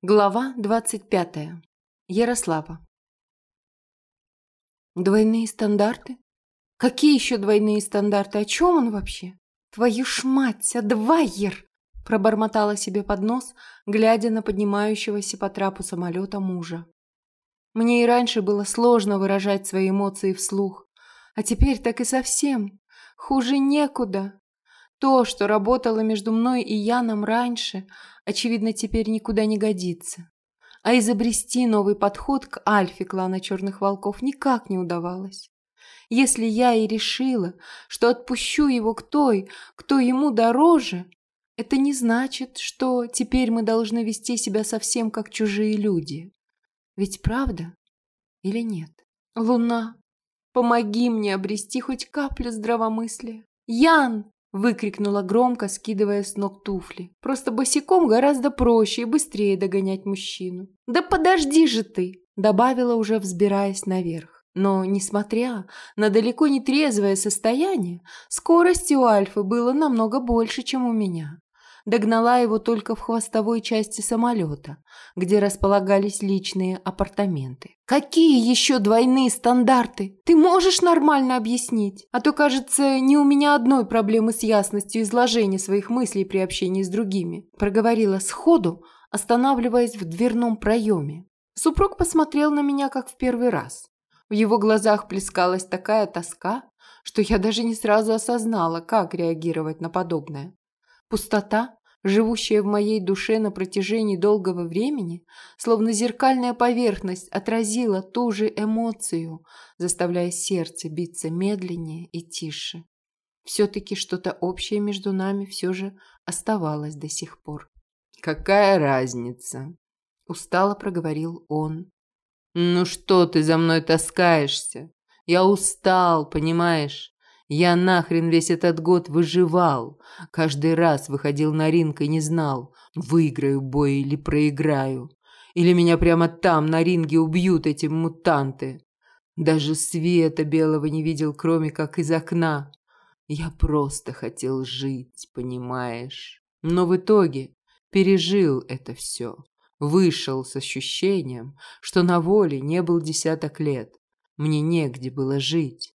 Глава двадцать пятая. Ярослава. Двойные стандарты? Какие еще двойные стандарты? О чем он вообще? Твою ж мать, адвайер! Пробормотала себе под нос, глядя на поднимающегося по трапу самолета мужа. Мне и раньше было сложно выражать свои эмоции вслух, а теперь так и совсем. Хуже некуда. То, что работало между мной и Яном раньше, очевидно, теперь никуда не годится. А изобрести новый подход к альфе клана Черных Волков никак не удавалось. Если я и решила, что отпущу его к той, кто ему дороже, это не значит, что теперь мы должны вести себя совсем как чужие люди. Ведь правда или нет? Луна, помоги мне обрести хоть каплю здравомыслия. Ян, Выкрикнула громко, скидывая с ног туфли. Просто босиком гораздо проще и быстрее догонять мужчину. «Да подожди же ты!» Добавила уже, взбираясь наверх. Но, несмотря на далеко не трезвое состояние, скорости у Альфы было намного больше, чем у меня догнала его только в хвостовой части самолета, где располагались личные апартаменты. «Какие еще двойные стандарты? Ты можешь нормально объяснить? А то, кажется, не у меня одной проблемы с ясностью изложения своих мыслей при общении с другими», проговорила сходу, останавливаясь в дверном проеме. Супруг посмотрел на меня, как в первый раз. В его глазах плескалась такая тоска, что я даже не сразу осознала, как реагировать на подобное. Пустота живущая в моей душе на протяжении долгого времени, словно зеркальная поверхность отразила ту же эмоцию, заставляя сердце биться медленнее и тише. Все-таки что-то общее между нами все же оставалось до сих пор. «Какая разница?» – устало проговорил он. «Ну что ты за мной таскаешься? Я устал, понимаешь? Я нахрен весь этот год выживал. Каждый раз выходил на ринг и не знал, выиграю бой или проиграю. Или меня прямо там, на ринге, убьют эти мутанты. Даже света белого не видел, кроме как из окна. Я просто хотел жить, понимаешь? Но в итоге пережил это все. Вышел с ощущением, что на воле не был десяток лет. Мне негде было жить.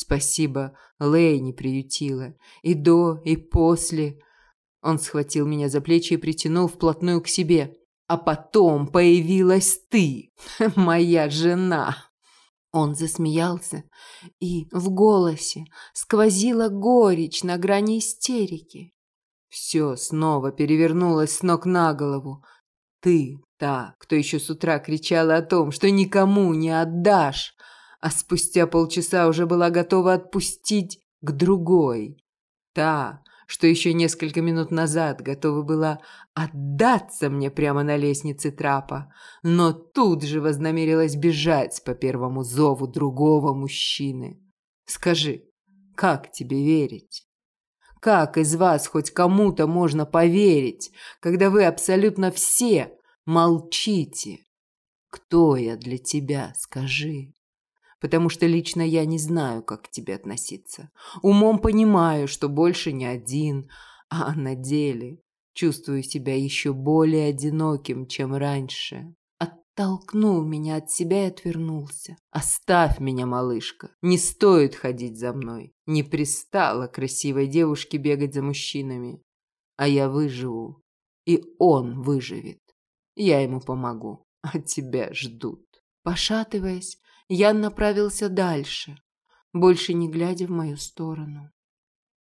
Спасибо, Лэй не приютила. И до, и после. Он схватил меня за плечи и притянул вплотную к себе. А потом появилась ты, моя жена. Он засмеялся, и в голосе сквозила горечь на грани истерики. Все снова перевернулось с ног на голову. Ты та, кто еще с утра кричала о том, что никому не отдашь, а спустя полчаса уже была готова отпустить к другой. Та, что еще несколько минут назад готова была отдаться мне прямо на лестнице трапа, но тут же вознамерилась бежать по первому зову другого мужчины. Скажи, как тебе верить? Как из вас хоть кому-то можно поверить, когда вы абсолютно все молчите? Кто я для тебя, скажи? Потому что лично я не знаю, как к тебе относиться. Умом понимаю, что больше не один, а на деле чувствую себя еще более одиноким, чем раньше. Оттолкнул меня от себя и отвернулся. Оставь меня, малышка. Не стоит ходить за мной. Не пристало красивой девушке бегать за мужчинами. А я выживу. И он выживет. Я ему помогу. А тебя ждут. Пошатываясь, Ян направился дальше, больше не глядя в мою сторону.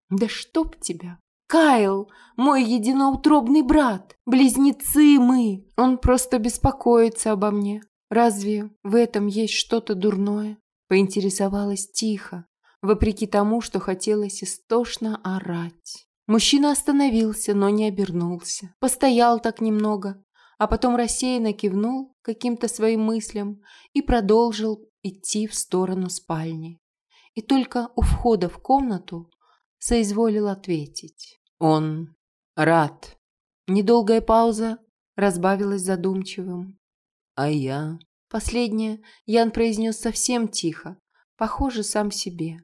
«Да чтоб тебя! Кайл, мой единоутробный брат! Близнецы мы! Он просто беспокоится обо мне. Разве в этом есть что-то дурное?» Поинтересовалась тихо, вопреки тому, что хотелось истошно орать. Мужчина остановился, но не обернулся. Постоял так немного, а потом рассеянно кивнул каким-то своим мыслям и продолжил идти в сторону спальни. И только у входа в комнату соизволил ответить. Он рад. Недолгая пауза разбавилась задумчивым. А я? Последнее Ян произнес совсем тихо, похоже, сам себе.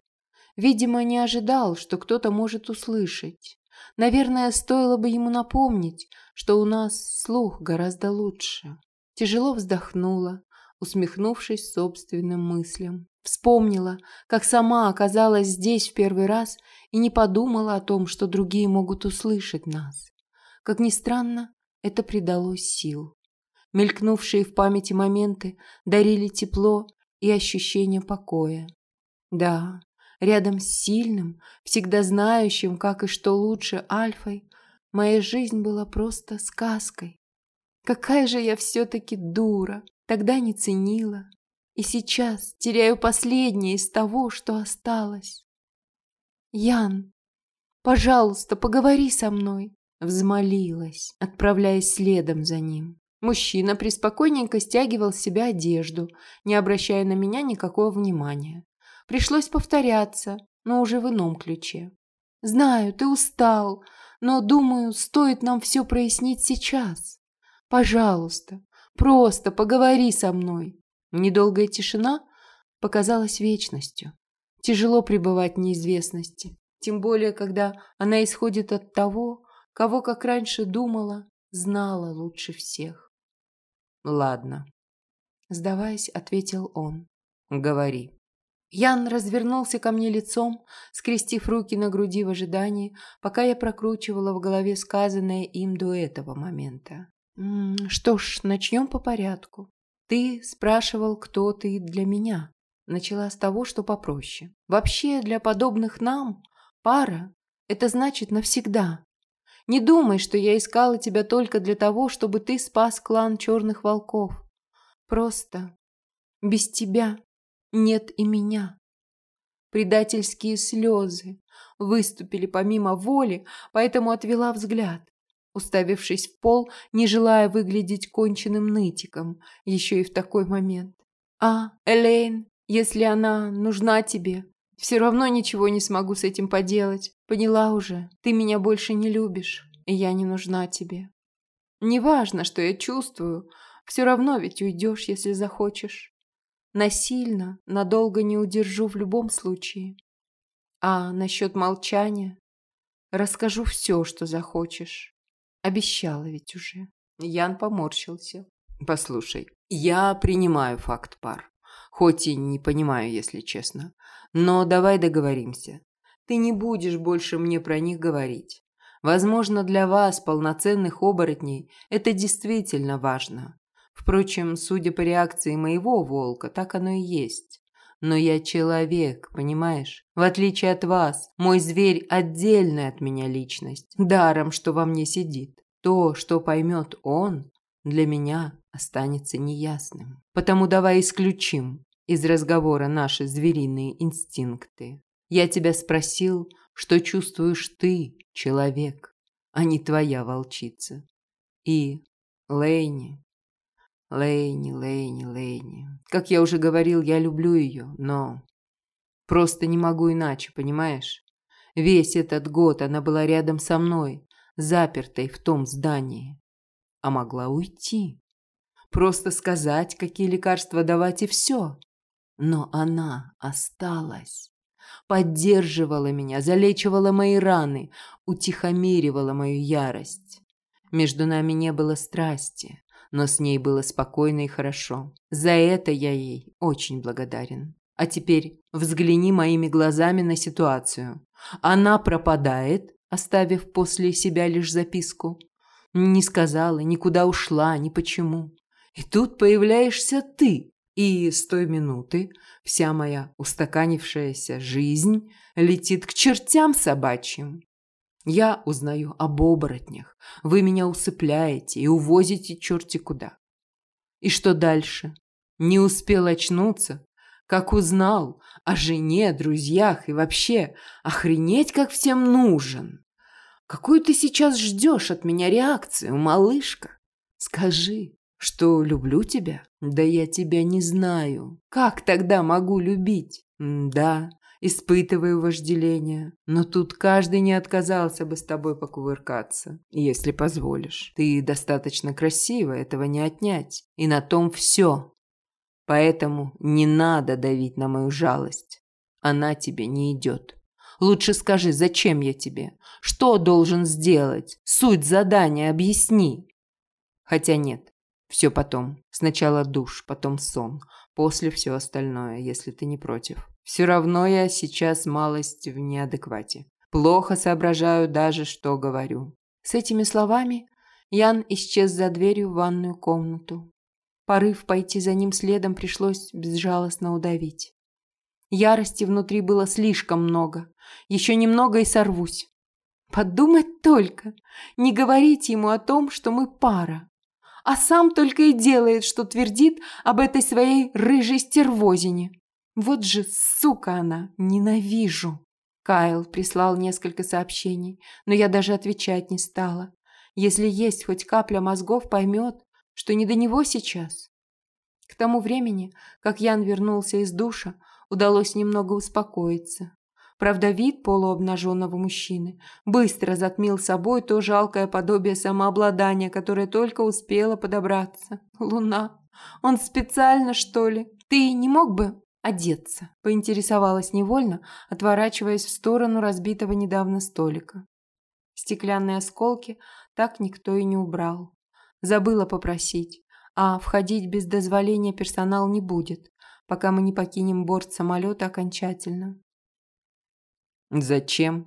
Видимо, не ожидал, что кто-то может услышать. Наверное, стоило бы ему напомнить, что у нас слух гораздо лучше. Тяжело вздохнула, усмехнувшись собственным мыслям. Вспомнила, как сама оказалась здесь в первый раз и не подумала о том, что другие могут услышать нас. Как ни странно, это придало сил. Мелькнувшие в памяти моменты дарили тепло и ощущение покоя. Да, рядом с сильным, всегда знающим, как и что лучше Альфой, моя жизнь была просто сказкой. Какая же я все-таки дура, тогда не ценила. И сейчас теряю последнее из того, что осталось. Ян, пожалуйста, поговори со мной, взмолилась, отправляясь следом за ним. Мужчина преспокойненько стягивал с себя одежду, не обращая на меня никакого внимания. Пришлось повторяться, но уже в ином ключе. «Знаю, ты устал, но, думаю, стоит нам все прояснить сейчас. Пожалуйста, просто поговори со мной». Недолгая тишина показалась вечностью. Тяжело пребывать в неизвестности, тем более, когда она исходит от того, кого, как раньше думала, знала лучше всех. «Ладно», — сдаваясь, ответил он. «Говори». Ян развернулся ко мне лицом, скрестив руки на груди в ожидании, пока я прокручивала в голове сказанное им до этого момента. «М -м, «Что ж, начнем по порядку. Ты спрашивал, кто ты для меня. Начала с того, что попроще. Вообще, для подобных нам пара – это значит навсегда. Не думай, что я искала тебя только для того, чтобы ты спас клан черных волков. Просто без тебя нет и меня. Предательские слезы выступили помимо воли, поэтому отвела взгляд, уставившись в пол, не желая выглядеть конченным нытиком, еще и в такой момент. «А, Элейн, если она нужна тебе, все равно ничего не смогу с этим поделать. Поняла уже, ты меня больше не любишь, и я не нужна тебе. Неважно, что я чувствую, все равно ведь уйдешь, если захочешь. Насильно, надолго не удержу в любом случае. А насчет молчания расскажу все, что захочешь. Обещала ведь уже. Ян поморщился. Послушай, я принимаю факт пар. Хоть и не понимаю, если честно. Но давай договоримся. Ты не будешь больше мне про них говорить. Возможно, для вас, полноценных оборотней, это действительно важно. Впрочем, судя по реакции моего волка, так оно и есть. Но я человек, понимаешь? В отличие от вас, мой зверь отдельная от меня личность. Даром, что во мне сидит. То, что поймет он, для меня останется неясным. Потому давай исключим из разговора наши звериные инстинкты. Я тебя спросил, что чувствуешь ты, человек, а не твоя волчица. И Лейни, Лейни, Лейни, Лейни. Как я уже говорил, я люблю ее, но просто не могу иначе, понимаешь? Весь этот год она была рядом со мной, запертой в том здании, а могла уйти. Просто сказать, какие лекарства давать и все. Но она осталась. Поддерживала меня, залечивала мои раны, утихомиривала мою ярость. Между нами не было страсти, но с ней было спокойно и хорошо. За это я ей очень благодарен. А теперь взгляни моими глазами на ситуацию. Она пропадает, оставив после себя лишь записку. Не сказала, никуда ушла, ни почему. И тут появляешься ты, и с той минуты вся моя устаканившаяся жизнь летит к чертям собачьим. Я узнаю об оборотнях, вы меня усыпляете и увозите черти куда. И что дальше? Не успел очнуться, как узнал о жене, друзьях и вообще охренеть, как всем нужен. Какую ты сейчас ждешь от меня реакцию, малышка? Скажи, что люблю тебя? Да я тебя не знаю. Как тогда могу любить? да, испытываю вожделение. Но тут каждый не отказался бы с тобой покувыркаться, если позволишь. Ты достаточно красива, этого не отнять. И на том все. Поэтому не надо давить на мою жалость. Она тебе не идет. Лучше скажи, зачем я тебе? Что должен сделать? Суть задания объясни. Хотя нет, все потом. Сначала душ, потом сон, после все остальное, если ты не против. Все равно я сейчас малость в неадеквате. Плохо соображаю даже, что говорю. С этими словами Ян исчез за дверью в ванную комнату. Порыв пойти за ним следом пришлось безжалостно удавить. Ярости внутри было слишком много. Еще немного и сорвусь. Подумать только, не говорить ему о том, что мы пара. А сам только и делает, что твердит об этой своей рыжей стервозине. Вот же сука она, ненавижу. Кайл прислал несколько сообщений, но я даже отвечать не стала. Если есть хоть капля мозгов, поймет, что не до него сейчас. К тому времени, как Ян вернулся из душа, удалось немного успокоиться. Правда, вид полуобнаженного мужчины быстро затмил собой то жалкое подобие самообладания, которое только успело подобраться. Луна. Он специально, что ли? Ты не мог бы одеться?» – поинтересовалась невольно, отворачиваясь в сторону разбитого недавно столика. Стеклянные осколки так никто и не убрал. Забыла попросить, а входить без дозволения персонал не будет, пока мы не покинем борт самолета окончательно. «Зачем?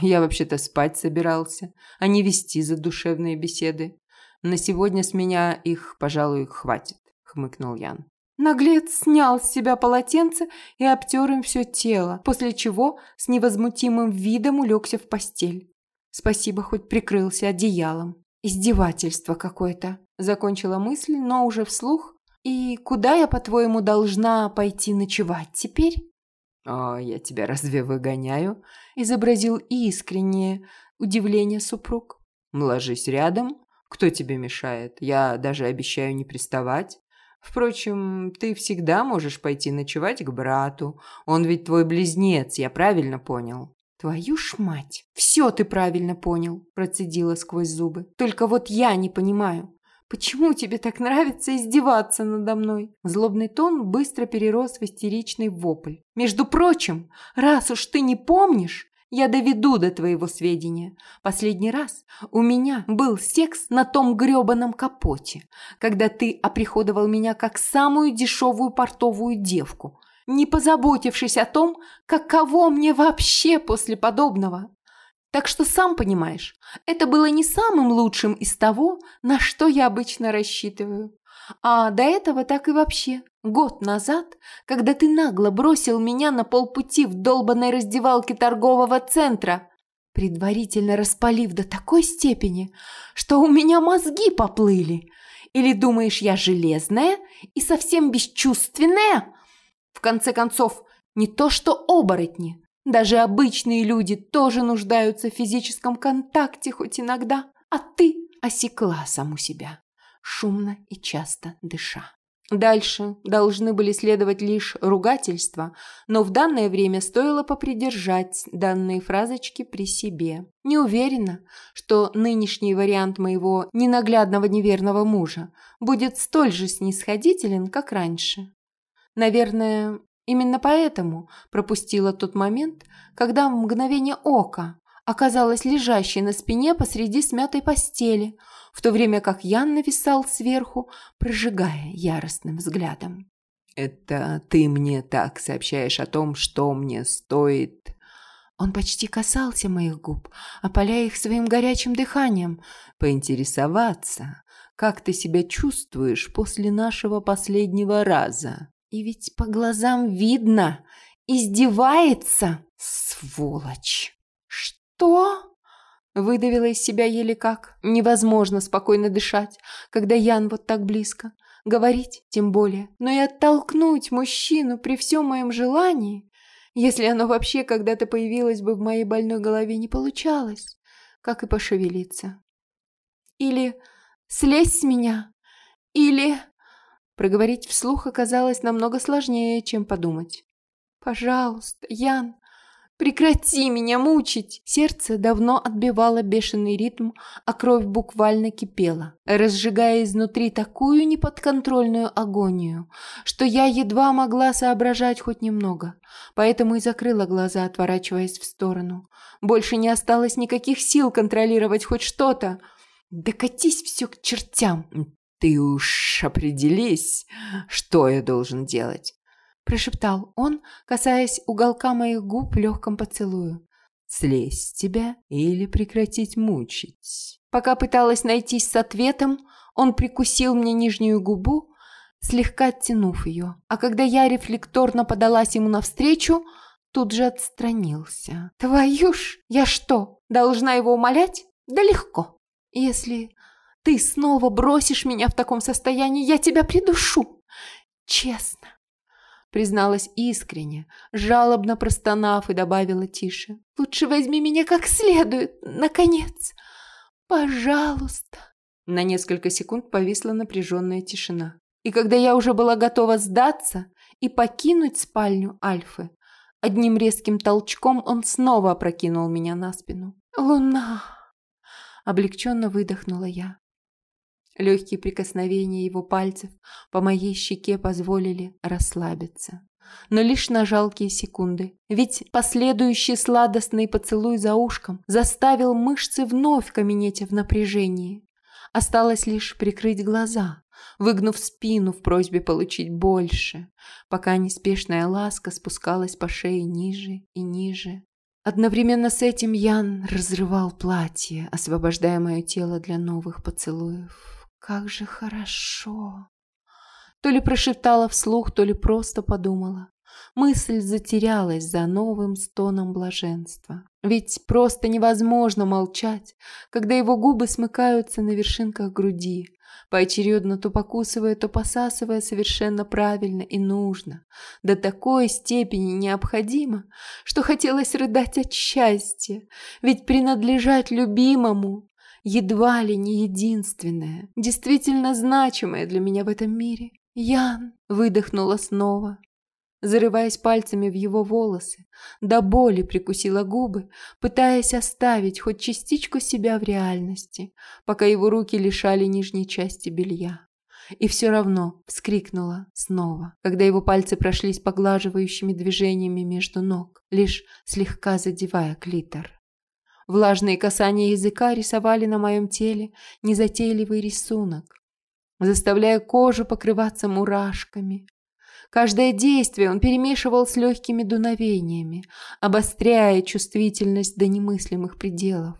Я вообще-то спать собирался, а не вести задушевные беседы. На сегодня с меня их, пожалуй, хватит», – хмыкнул Ян. Наглец снял с себя полотенце и обтер им все тело, после чего с невозмутимым видом улегся в постель. Спасибо, хоть прикрылся одеялом. Издевательство какое-то. Закончила мысль, но уже вслух. И куда я, по-твоему, должна пойти ночевать теперь? «О, я тебя разве выгоняю?» – изобразил искреннее удивление супруг. «Ложись рядом. Кто тебе мешает? Я даже обещаю не приставать. Впрочем, ты всегда можешь пойти ночевать к брату. Он ведь твой близнец, я правильно понял?» «Твою ж мать! Все ты правильно понял!» – процедила сквозь зубы. «Только вот я не понимаю, почему тебе так нравится издеваться надо мной?» Злобный тон быстро перерос в истеричный вопль. «Между прочим, раз уж ты не помнишь, я доведу до твоего сведения. Последний раз у меня был секс на том грёбаном капоте, когда ты оприходовал меня как самую дешевую портовую девку, не позаботившись о том, каково мне вообще после подобного. Так что сам понимаешь, это было не самым лучшим из того, на что я обычно рассчитываю. А до этого так и вообще. Год назад, когда ты нагло бросил меня на полпути в долбанной раздевалке торгового центра, предварительно распалив до такой степени, что у меня мозги поплыли. Или думаешь, я железная и совсем бесчувственная? В конце концов, не то что оборотни, даже обычные люди тоже нуждаются в физическом контакте хоть иногда, а ты осекла саму себя шумно и часто дыша. Дальше должны были следовать лишь ругательства, но в данное время стоило попридержать данные фразочки при себе. Не уверена, что нынешний вариант моего ненаглядного неверного мужа будет столь же снисходителен, как раньше. Наверное, именно поэтому пропустила тот момент, когда в мгновение ока оказалась лежащей на спине посреди смятой постели, в то время как Ян нависал сверху, прожигая яростным взглядом. «Это ты мне так сообщаешь о том, что мне стоит...» Он почти касался моих губ, опаляя их своим горячим дыханием. «Поинтересоваться, как ты себя чувствуешь после нашего последнего раза?» «И ведь по глазам видно, издевается, сволочь!» «Что?» Выдавила из себя еле как. Невозможно спокойно дышать, когда Ян вот так близко. Говорить тем более. Но и оттолкнуть мужчину при всем моем желании, если оно вообще когда-то появилось бы в моей больной голове, не получалось, как и пошевелиться. Или слезть с меня, или... Проговорить вслух оказалось намного сложнее, чем подумать. «Пожалуйста, Ян, Прекрати меня мучить!» Сердце давно отбивало бешеный ритм, а кровь буквально кипела, разжигая изнутри такую неподконтрольную агонию, что я едва могла соображать хоть немного, поэтому и закрыла глаза, отворачиваясь в сторону. Больше не осталось никаких сил контролировать хоть что-то. Да катись все к чертям! «Ты уж определись, что я должен делать!» Прошептал он, касаясь уголка моих губ в легком поцелую. «Слезть тебя или прекратить мучить?» Пока пыталась найтись с ответом, он прикусил мне нижнюю губу, слегка оттянув ее. А когда я рефлекторно подалась ему навстречу, тут же отстранился. «Твою ж! Я что, должна его умолять? Да легко. Если ты снова бросишь меня в таком состоянии, я тебя придушу. Честно призналась искренне, жалобно простонав и добавила тише. «Лучше возьми меня как следует, наконец! Пожалуйста!» На несколько секунд повисла напряженная тишина. И когда я уже была готова сдаться и покинуть спальню Альфы, одним резким толчком он снова опрокинул меня на спину. «Луна!» Облегченно выдохнула я. Легкие прикосновения его пальцев по моей щеке позволили расслабиться. Но лишь на жалкие секунды. Ведь последующий сладостный поцелуй за ушком заставил мышцы вновь каменеть в напряжении. Осталось лишь прикрыть глаза, выгнув спину в просьбе получить больше, пока неспешная ласка спускалась по шее ниже и ниже. Одновременно с этим Ян разрывал платье, освобождая мое тело для новых поцелуев. Как же хорошо. То ли прошептала вслух, то ли просто подумала. Мысль затерялась за новым стоном блаженства. Ведь просто невозможно молчать, когда его губы смыкаются на вершинках груди, поочередно то покусывая, то посасывая совершенно правильно и нужно, до такой степени необходимо, что хотелось рыдать от счастья, ведь принадлежать любимому едва ли не единственное, действительно значимое для меня в этом мире. Ян выдохнула снова, зарываясь пальцами в его волосы, до боли прикусила губы, пытаясь оставить хоть частичку себя в реальности, пока его руки лишали нижней части белья. И все равно вскрикнула снова, когда его пальцы прошлись поглаживающими движениями между ног, лишь слегка задевая клитор. Влажные касания языка рисовали на моем теле незатейливый рисунок, заставляя кожу покрываться мурашками. Каждое действие он перемешивал с легкими дуновениями, обостряя чувствительность до немыслимых пределов.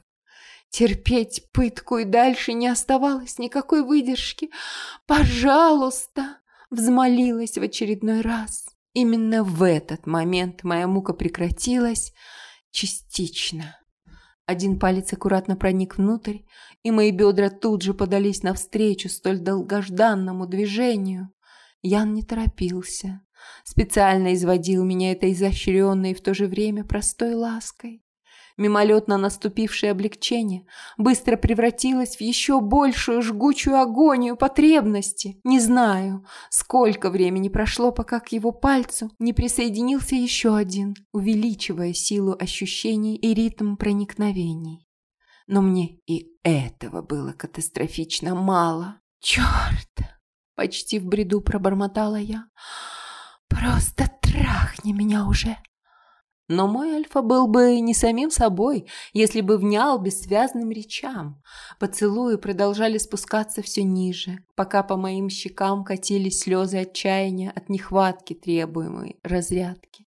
Терпеть пытку и дальше не оставалось никакой выдержки. «Пожалуйста!» — взмолилась в очередной раз. Именно в этот момент моя мука прекратилась частично. Один палец аккуратно проник внутрь, и мои бедра тут же подались навстречу столь долгожданному движению. Ян не торопился. Специально изводил меня этой изощренной и в то же время простой лаской мимолетно наступившее облегчение быстро превратилось в еще большую жгучую агонию потребности. Не знаю, сколько времени прошло, пока к его пальцу не присоединился еще один, увеличивая силу ощущений и ритм проникновений. Но мне и этого было катастрофично мало. «Черт!» — почти в бреду пробормотала я. «Просто трахни меня уже!» Но мой Альфа был бы не самим собой, если бы внял бессвязным речам. Поцелуи продолжали спускаться все ниже, пока по моим щекам катились слезы отчаяния от нехватки требуемой разрядки.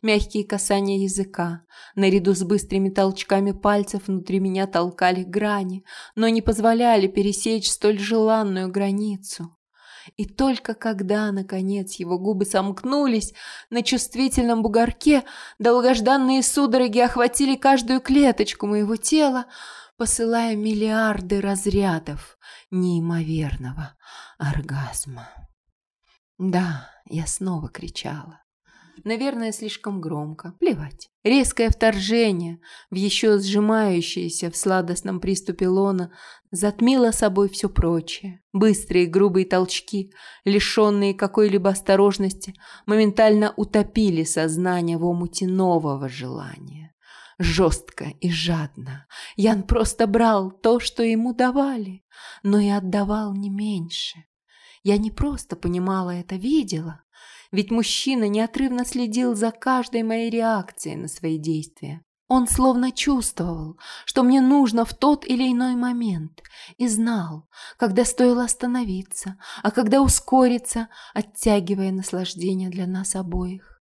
Мягкие касания языка, наряду с быстрыми толчками пальцев внутри меня толкали грани, но не позволяли пересечь столь желанную границу. И только когда, наконец, его губы сомкнулись на чувствительном бугорке, долгожданные судороги охватили каждую клеточку моего тела, посылая миллиарды разрядов неимоверного оргазма. Да, я снова кричала. Наверное, слишком громко. Плевать. Резкое вторжение в еще сжимающееся в сладостном приступе лона затмило собой все прочее. Быстрые грубые толчки, лишенные какой-либо осторожности, моментально утопили сознание в омуте нового желания. Жестко и жадно. Ян просто брал то, что ему давали, но и отдавал не меньше. Я не просто понимала это, видела. Ведь мужчина неотрывно следил за каждой моей реакцией на свои действия. Он словно чувствовал, что мне нужно в тот или иной момент, и знал, когда стоило остановиться, а когда ускориться, оттягивая наслаждение для нас обоих.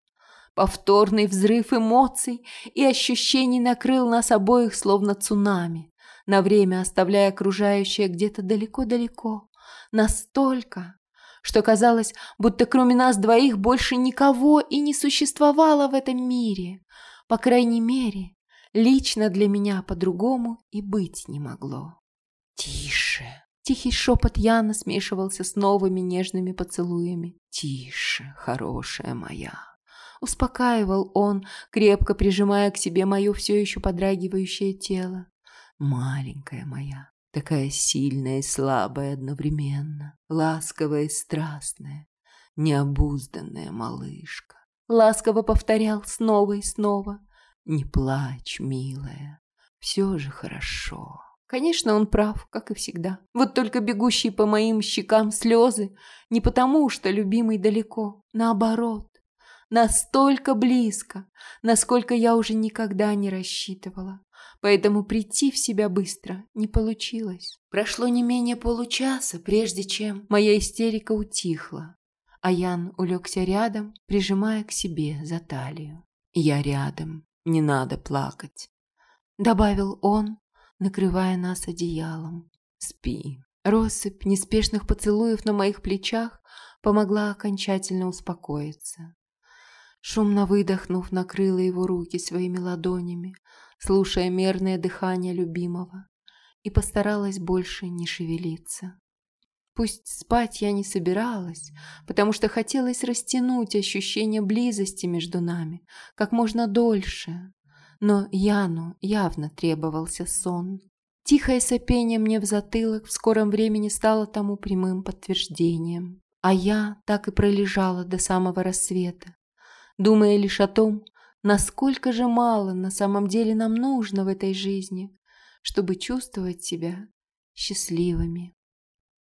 Повторный взрыв эмоций и ощущений накрыл нас обоих словно цунами, на время оставляя окружающее где-то далеко-далеко. Настолько, что казалось, будто кроме нас двоих больше никого и не существовало в этом мире. По крайней мере, лично для меня по-другому и быть не могло. «Тише!» Тихий шепот Яна смешивался с новыми нежными поцелуями. «Тише, хорошая моя!» Успокаивал он, крепко прижимая к себе мое все еще подрагивающее тело. «Маленькая моя, такая сильная и слабая одновременно, ласковая и страстная, необузданная малышка. Ласково повторял снова и снова. «Не плачь, милая, все же хорошо». Конечно, он прав, как и всегда. Вот только бегущие по моим щекам слезы не потому, что любимый далеко, наоборот. Настолько близко, насколько я уже никогда не рассчитывала поэтому прийти в себя быстро не получилось. Прошло не менее получаса, прежде чем моя истерика утихла, а Ян улегся рядом, прижимая к себе за талию. «Я рядом, не надо плакать», — добавил он, накрывая нас одеялом. «Спи». Россыпь неспешных поцелуев на моих плечах помогла окончательно успокоиться. Шумно выдохнув, накрыла его руки своими ладонями, слушая мерное дыхание любимого, и постаралась больше не шевелиться. Пусть спать я не собиралась, потому что хотелось растянуть ощущение близости между нами как можно дольше, но Яну явно требовался сон. Тихое сопение мне в затылок в скором времени стало тому прямым подтверждением, а я так и пролежала до самого рассвета, думая лишь о том, Насколько же мало на самом деле нам нужно в этой жизни, чтобы чувствовать себя счастливыми.